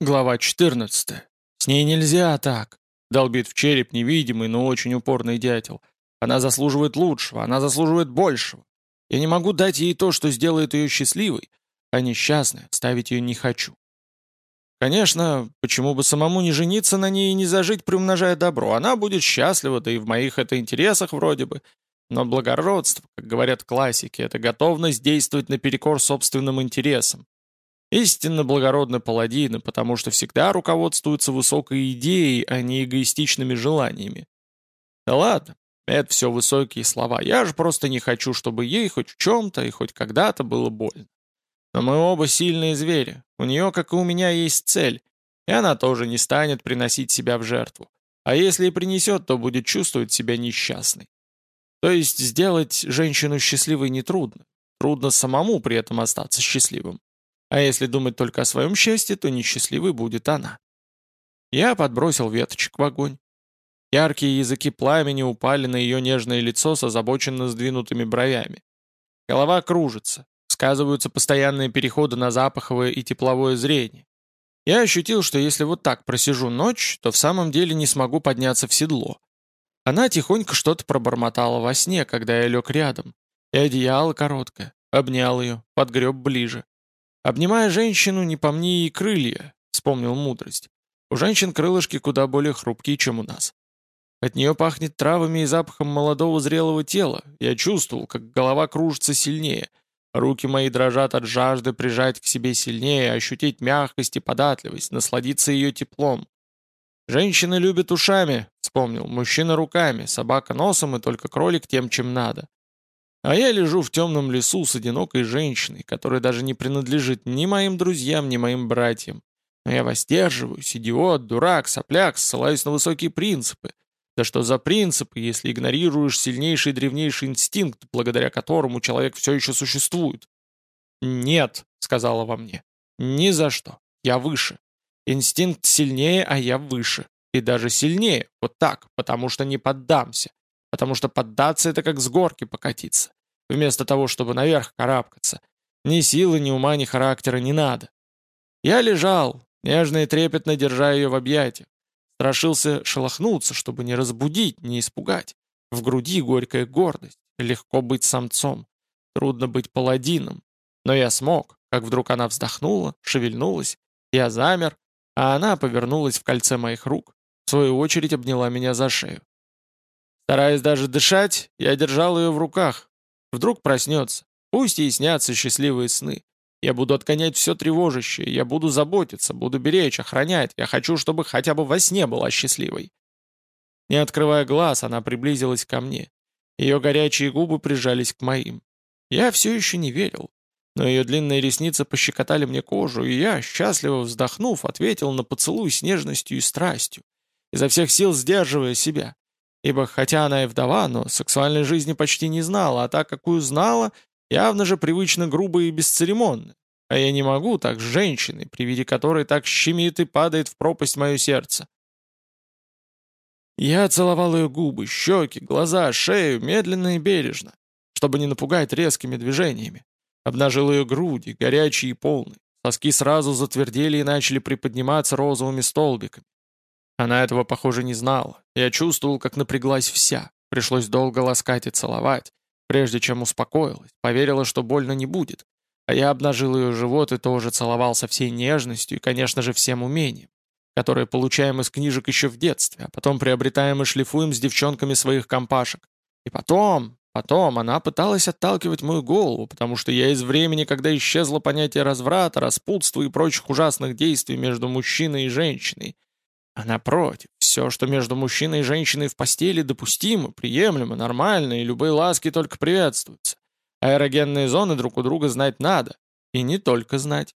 Глава 14. «С ней нельзя так», — долбит в череп невидимый, но очень упорный дятел. «Она заслуживает лучшего, она заслуживает большего. Я не могу дать ей то, что сделает ее счастливой, а несчастной оставить ее не хочу». Конечно, почему бы самому не жениться на ней и не зажить, приумножая добро? Она будет счастлива, да и в моих это интересах вроде бы. Но благородство, как говорят классики, это готовность действовать наперекор собственным интересам. Истинно благородны паладины, потому что всегда руководствуются высокой идеей, а не эгоистичными желаниями. Да ладно, это все высокие слова. Я же просто не хочу, чтобы ей хоть в чем-то и хоть когда-то было больно. Но мы оба сильные звери. У нее, как и у меня, есть цель. И она тоже не станет приносить себя в жертву. А если и принесет, то будет чувствовать себя несчастной. То есть сделать женщину счастливой нетрудно. Трудно самому при этом остаться счастливым. А если думать только о своем счастье, то несчастливой будет она. Я подбросил веточек в огонь. Яркие языки пламени упали на ее нежное лицо с озабоченно сдвинутыми бровями. Голова кружится, сказываются постоянные переходы на запаховое и тепловое зрение. Я ощутил, что если вот так просижу ночь, то в самом деле не смогу подняться в седло. Она тихонько что-то пробормотала во сне, когда я лег рядом. И одеяло короткое. Обнял ее, подгреб ближе. «Обнимая женщину, не помни ей крылья», — вспомнил мудрость. «У женщин крылышки куда более хрупкие, чем у нас. От нее пахнет травами и запахом молодого зрелого тела. Я чувствовал, как голова кружится сильнее. Руки мои дрожат от жажды прижать к себе сильнее, ощутить мягкость и податливость, насладиться ее теплом. «Женщины любят ушами», — вспомнил, «мужчина руками, собака носом и только кролик тем, чем надо». А я лежу в темном лесу с одинокой женщиной, которая даже не принадлежит ни моим друзьям, ни моим братьям. Но я воздерживаюсь, идиот, дурак, сопляк, ссылаюсь на высокие принципы. Да что за принципы, если игнорируешь сильнейший древнейший инстинкт, благодаря которому человек все еще существует? «Нет», — сказала во мне, — «ни за что. Я выше. Инстинкт сильнее, а я выше. И даже сильнее, вот так, потому что не поддамся. Потому что поддаться — это как с горки покатиться. Вместо того, чтобы наверх карабкаться. Ни силы, ни ума, ни характера не надо. Я лежал, нежно и трепетно держа ее в объятиях. Страшился шелохнуться, чтобы не разбудить, не испугать. В груди горькая гордость. Легко быть самцом. Трудно быть паладином. Но я смог, как вдруг она вздохнула, шевельнулась. Я замер, а она повернулась в кольце моих рук. В свою очередь обняла меня за шею. Стараясь даже дышать, я держал ее в руках. Вдруг проснется. Пусть ей снятся счастливые сны. Я буду отгонять все тревожащее, я буду заботиться, буду беречь, охранять. Я хочу, чтобы хотя бы во сне была счастливой. Не открывая глаз, она приблизилась ко мне. Ее горячие губы прижались к моим. Я все еще не верил. Но ее длинные ресницы пощекотали мне кожу, и я, счастливо вздохнув, ответил на поцелуй с нежностью и страстью, изо всех сил сдерживая себя. Ибо хотя она и вдова, но сексуальной жизни почти не знала, а так, какую знала, явно же привычно грубо и бесцеремонно. А я не могу так с женщиной, при виде которой так щемит и падает в пропасть мое сердце. Я целовал ее губы, щеки, глаза, шею, медленно и бережно, чтобы не напугать резкими движениями. Обнажил ее груди, горячие и полные. Соски сразу затвердели и начали приподниматься розовыми столбиками. Она этого, похоже, не знала. Я чувствовал, как напряглась вся. Пришлось долго ласкать и целовать, прежде чем успокоилась, поверила, что больно не будет. А я обнажил ее живот и тоже целовал со всей нежностью и, конечно же, всем умением, которое получаем из книжек еще в детстве, а потом приобретаем и шлифуем с девчонками своих компашек. И потом, потом она пыталась отталкивать мою голову, потому что я из времени, когда исчезло понятие разврата, распутства и прочих ужасных действий между мужчиной и женщиной, а напротив, все, что между мужчиной и женщиной в постели допустимо, приемлемо, нормально, и любые ласки только приветствуются. Аэрогенные зоны друг у друга знать надо. И не только знать.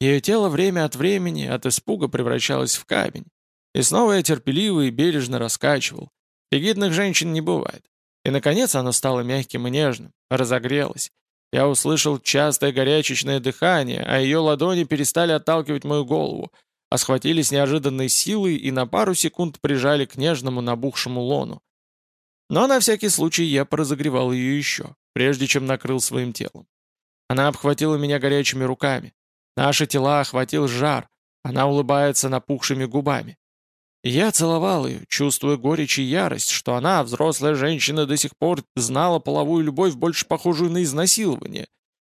Ее тело время от времени от испуга превращалось в камень. И снова я терпеливо и бережно раскачивал. Ригидных женщин не бывает. И, наконец, оно стало мягким и нежным, разогрелось. Я услышал частое горячечное дыхание, а ее ладони перестали отталкивать мою голову, а схватили с неожиданной силой и на пару секунд прижали к нежному набухшему лону. Но на всякий случай я поразогревал ее еще, прежде чем накрыл своим телом. Она обхватила меня горячими руками. Наши тела охватил жар, Она улыбается напухшими губами. Я целовал ее, чувствуя горечь и ярость, что она, взрослая женщина, до сих пор знала половую любовь, больше похожую на изнасилование.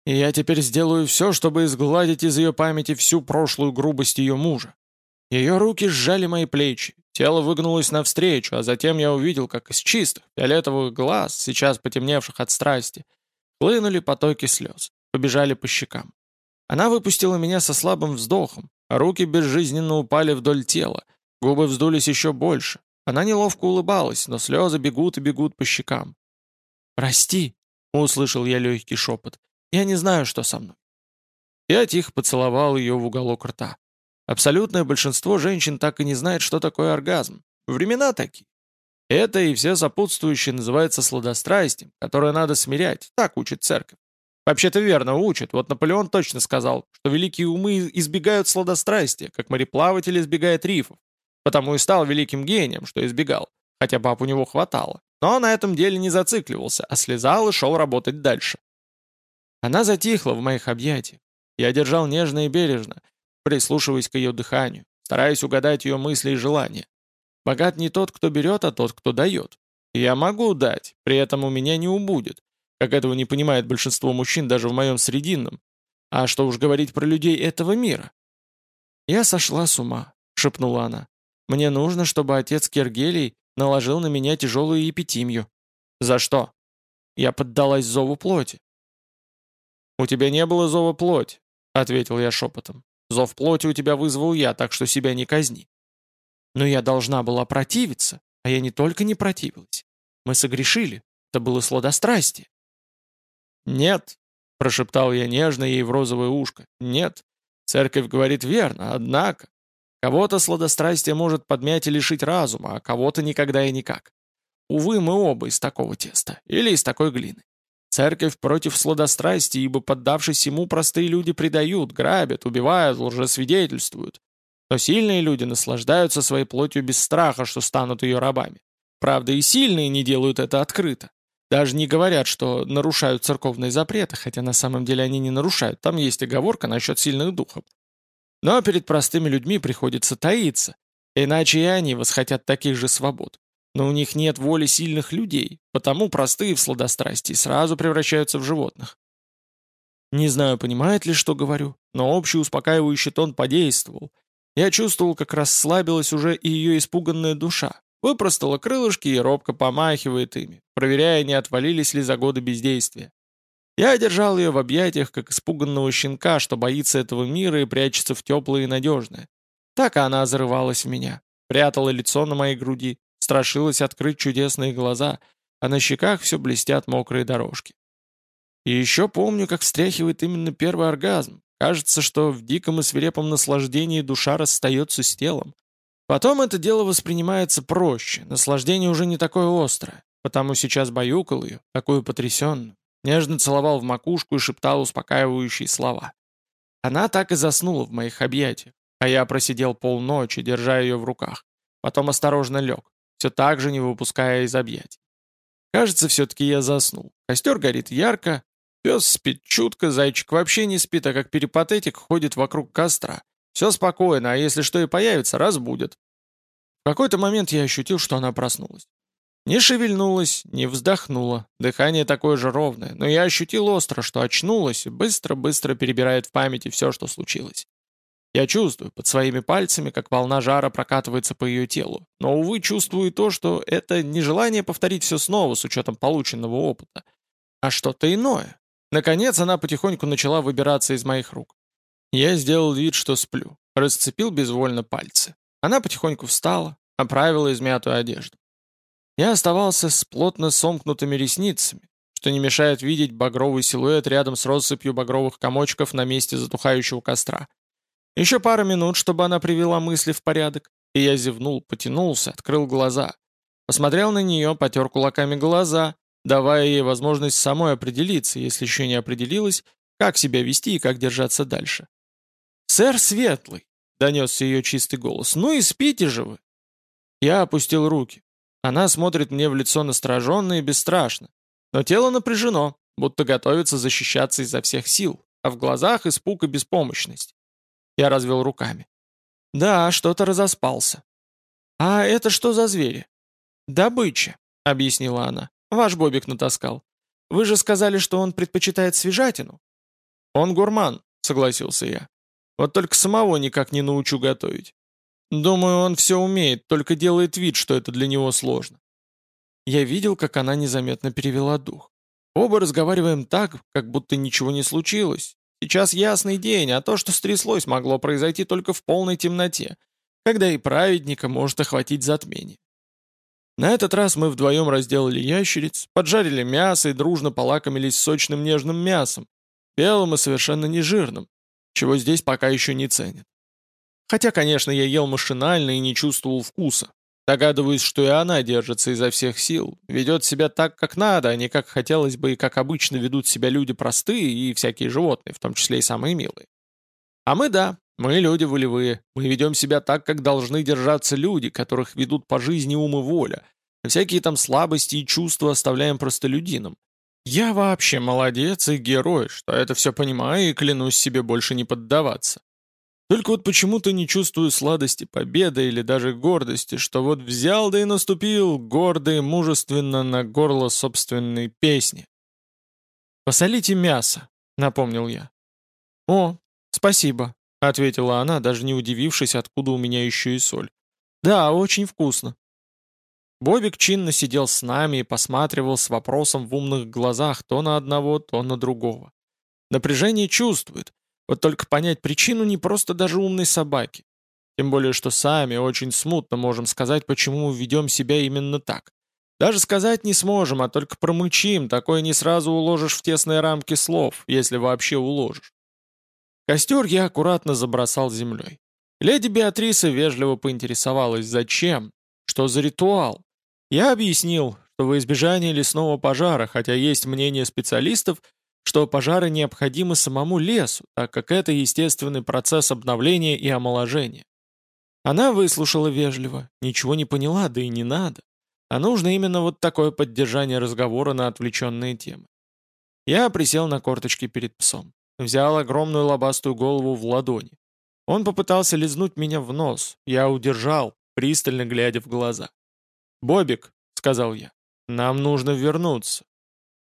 И я теперь сделаю все, чтобы изгладить из ее памяти всю прошлую грубость ее мужа. Ее руки сжали мои плечи, тело выгнулось навстречу, а затем я увидел, как из чистых, фиолетовых глаз, сейчас потемневших от страсти, хлынули потоки слез, побежали по щекам. Она выпустила меня со слабым вздохом, а руки безжизненно упали вдоль тела, Губы вздулись еще больше. Она неловко улыбалась, но слезы бегут и бегут по щекам. «Прости», — услышал я легкий шепот. «Я не знаю, что со мной». Я тихо поцеловал ее в уголок рта. Абсолютное большинство женщин так и не знает, что такое оргазм. Времена такие. Это и все сопутствующее называется сладострастием, которое надо смирять, так учит церковь. Вообще-то верно учит, вот Наполеон точно сказал, что великие умы избегают сладострастия, как мореплаватель избегает рифов. Потому и стал великим гением, что избегал, хотя баб у него хватало. Но на этом деле не зацикливался, а слезал и шел работать дальше. Она затихла в моих объятиях. Я держал нежно и бережно, прислушиваясь к ее дыханию, стараясь угадать ее мысли и желания. Богат не тот, кто берет, а тот, кто дает. Я могу дать, при этом у меня не убудет, как этого не понимает большинство мужчин даже в моем срединном. А что уж говорить про людей этого мира. «Я сошла с ума», — шепнула она. Мне нужно, чтобы отец Кергелий наложил на меня тяжелую епитимию. За что? Я поддалась зову плоти. «У тебя не было зова плоть», — ответил я шепотом. «Зов плоти у тебя вызвал я, так что себя не казни». Но я должна была противиться, а я не только не противилась. Мы согрешили, это было сладострастие. «Нет», — прошептал я нежно ей в розовое ушко, — «нет, церковь говорит верно, однако...» Кого-то сладострастие может подмять и лишить разума, а кого-то никогда и никак. Увы, мы оба из такого теста, или из такой глины. Церковь против сладострастия, ибо поддавшись ему, простые люди предают, грабят, убивают, лжесвидетельствуют. Но сильные люди наслаждаются своей плотью без страха, что станут ее рабами. Правда, и сильные не делают это открыто. Даже не говорят, что нарушают церковные запреты, хотя на самом деле они не нарушают. Там есть оговорка насчет сильных духов. Но перед простыми людьми приходится таиться, иначе и они восхотят таких же свобод. Но у них нет воли сильных людей, потому простые в сладострастии сразу превращаются в животных. Не знаю, понимает ли, что говорю, но общий успокаивающий тон подействовал. Я чувствовал, как расслабилась уже и ее испуганная душа. Выпростала крылышки и робко помахивает ими, проверяя, не отвалились ли за годы бездействия. Я держал ее в объятиях, как испуганного щенка, что боится этого мира и прячется в теплое и надежное. Так она озрывалась в меня, прятала лицо на моей груди, страшилась открыть чудесные глаза, а на щеках все блестят мокрые дорожки. И еще помню, как встряхивает именно первый оргазм. Кажется, что в диком и свирепом наслаждении душа расстается с телом. Потом это дело воспринимается проще, наслаждение уже не такое острое, потому сейчас баюкал ее, такую потрясенную, Нежно целовал в макушку и шептал успокаивающие слова. Она так и заснула в моих объятиях, а я просидел полночи, держа ее в руках. Потом осторожно лег, все так же не выпуская из объятий. Кажется, все-таки я заснул. Костер горит ярко, пес спит чутко, зайчик вообще не спит, а как перипатетик ходит вокруг костра. Все спокойно, а если что и появится, разбудит. В какой-то момент я ощутил, что она проснулась. Не шевельнулась, не вздохнула, дыхание такое же ровное, но я ощутил остро, что очнулась и быстро-быстро перебирает в памяти все, что случилось. Я чувствую под своими пальцами, как волна жара прокатывается по ее телу, но, увы, чувствую то, что это не желание повторить все снова с учетом полученного опыта, а что-то иное. Наконец она потихоньку начала выбираться из моих рук. Я сделал вид, что сплю, расцепил безвольно пальцы. Она потихоньку встала, оправила измятую одежду. Я оставался с плотно сомкнутыми ресницами, что не мешает видеть багровый силуэт рядом с россыпью багровых комочков на месте затухающего костра. Еще пара минут, чтобы она привела мысли в порядок, и я зевнул, потянулся, открыл глаза. Посмотрел на нее, потер кулаками глаза, давая ей возможность самой определиться, если еще не определилась, как себя вести и как держаться дальше. «Сэр Светлый!» — донесся ее чистый голос. «Ну и спите же вы!» Я опустил руки. Она смотрит мне в лицо настороженно и бесстрашно. Но тело напряжено, будто готовится защищаться изо всех сил, а в глазах испуг и беспомощность. Я развел руками. «Да, что-то разоспался». «А это что за звери?» «Добыча», — объяснила она. «Ваш Бобик натаскал. Вы же сказали, что он предпочитает свежатину». «Он гурман», — согласился я. «Вот только самого никак не научу готовить. Думаю, он все умеет, только делает вид, что это для него сложно». Я видел, как она незаметно перевела дух. Оба разговариваем так, как будто ничего не случилось. Сейчас ясный день, а то, что стряслось, могло произойти только в полной темноте, когда и праведника может охватить затмение. На этот раз мы вдвоем разделали ящериц, поджарили мясо и дружно полакомились сочным нежным мясом, белым и совершенно нежирным, чего здесь пока еще не ценят. Хотя, конечно, я ел машинально и не чувствовал вкуса. Догадываюсь, что и она держится изо всех сил, ведет себя так, как надо, а не как хотелось бы и как обычно ведут себя люди простые и всякие животные, в том числе и самые милые. А мы да, мы люди волевые, мы ведем себя так, как должны держаться люди, которых ведут по жизни ум и воля, а всякие там слабости и чувства оставляем простолюдинам. Я вообще молодец и герой, что это все понимаю и клянусь себе больше не поддаваться. Только вот почему-то не чувствую сладости победы или даже гордости, что вот взял да и наступил гордо и мужественно на горло собственной песни. «Посолите мясо», — напомнил я. «О, спасибо», — ответила она, даже не удивившись, откуда у меня еще и соль. «Да, очень вкусно». Бобик чинно сидел с нами и посматривал с вопросом в умных глазах то на одного, то на другого. Напряжение чувствует, вот только понять причину не просто даже умной собаки. Тем более, что сами очень смутно можем сказать, почему ведем себя именно так. Даже сказать не сможем, а только промычим, такое не сразу уложишь в тесные рамки слов, если вообще уложишь. Костер я аккуратно забросал землей. Леди Беатриса вежливо поинтересовалась, зачем, что за ритуал. Я объяснил, что во избежание лесного пожара, хотя есть мнение специалистов, что пожары необходимы самому лесу, так как это естественный процесс обновления и омоложения. Она выслушала вежливо, ничего не поняла, да и не надо. А нужно именно вот такое поддержание разговора на отвлеченные темы. Я присел на корточки перед псом, взял огромную лобастую голову в ладони. Он попытался лизнуть меня в нос, я удержал, пристально глядя в глаза. «Бобик», — сказал я, — «нам нужно вернуться.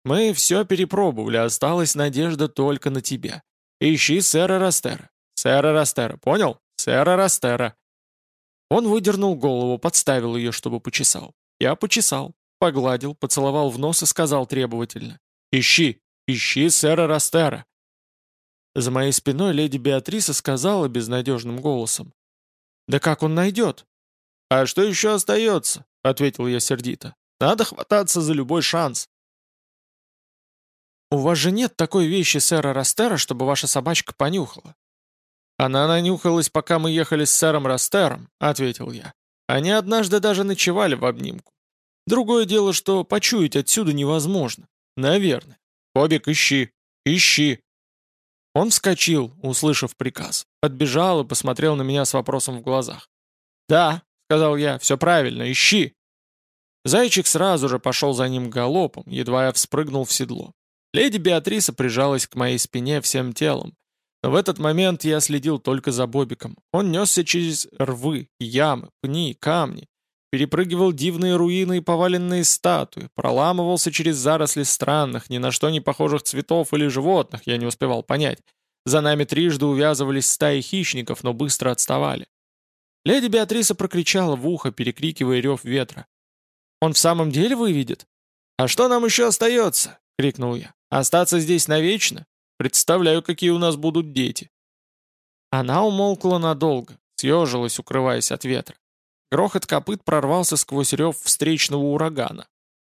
Мы все перепробовали, осталась надежда только на тебя. Ищи сэра Растера. Сэра Растера, понял? Сэра Растера. Он выдернул голову, подставил ее, чтобы почесал. Я почесал, погладил, поцеловал в нос и сказал требовательно. «Ищи, ищи сэра Растера». За моей спиной леди Беатриса сказала безнадежным голосом. «Да как он найдет?» «А что еще остается?» — ответил я сердито. «Надо хвататься за любой шанс». «У вас же нет такой вещи сэра Растера, чтобы ваша собачка понюхала». «Она нанюхалась, пока мы ехали с сэром Растером», — ответил я. «Они однажды даже ночевали в обнимку. Другое дело, что почуять отсюда невозможно. Наверное. Бобик, ищи, ищи». Он вскочил, услышав приказ, подбежал и посмотрел на меня с вопросом в глазах. «Да», — сказал я, — «все правильно, ищи». Зайчик сразу же пошел за ним галопом, едва я вспрыгнул в седло. Леди Беатриса прижалась к моей спине всем телом. Но в этот момент я следил только за Бобиком. Он несся через рвы, ямы, пни, камни, перепрыгивал дивные руины и поваленные статуи, проламывался через заросли странных, ни на что не похожих цветов или животных, я не успевал понять. За нами трижды увязывались стаи хищников, но быстро отставали. Леди Беатриса прокричала в ухо, перекрикивая рев ветра. «Он в самом деле выведет?» «А что нам еще остается?» — крикнул я. Остаться здесь навечно? Представляю, какие у нас будут дети». Она умолкла надолго, съежилась, укрываясь от ветра. Грохот копыт прорвался сквозь рев встречного урагана.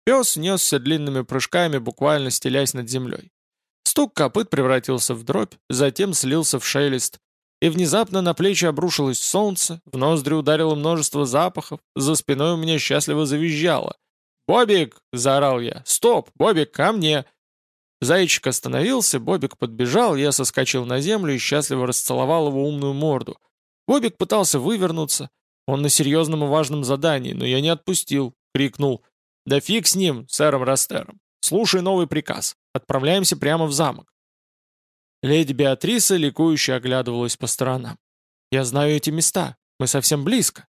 Пес несся длинными прыжками, буквально стелясь над землей. Стук копыт превратился в дробь, затем слился в шелест. И внезапно на плечи обрушилось солнце, в ноздри ударило множество запахов, за спиной у меня счастливо завизжало. «Бобик!» — заорал я. «Стоп! Бобик, ко мне!» Зайчик остановился, Бобик подбежал, я соскочил на землю и счастливо расцеловал его умную морду. Бобик пытался вывернуться. Он на серьезном и важном задании, но я не отпустил. Крикнул. «Да фиг с ним, сэром Растером. Слушай новый приказ. Отправляемся прямо в замок». Леди Беатриса ликующе оглядывалась по сторонам. Я знаю эти места. Мы совсем близко».